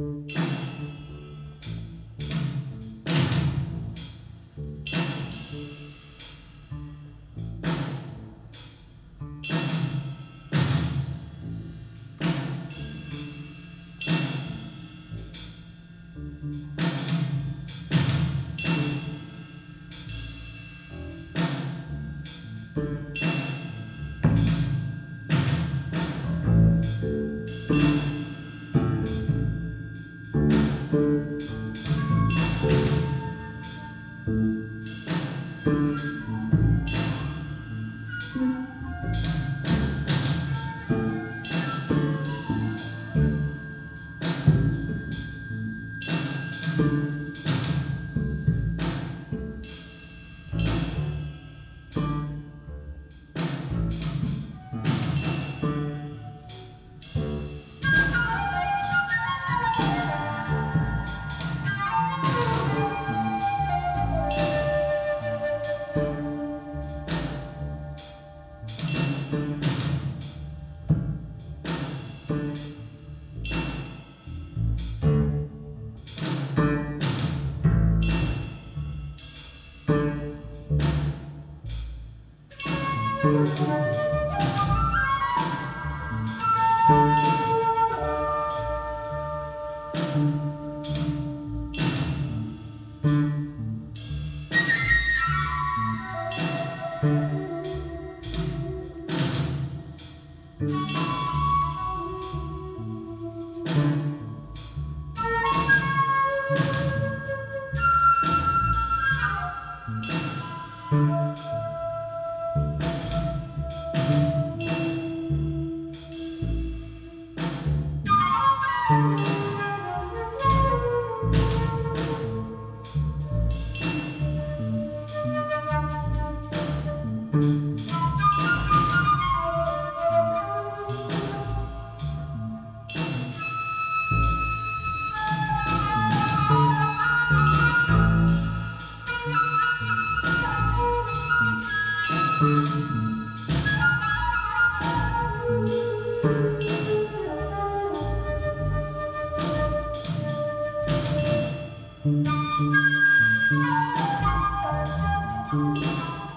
Thank you. Música Música Thank you.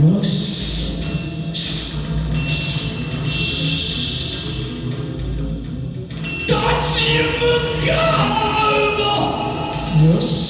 よし。立ち向かうもよし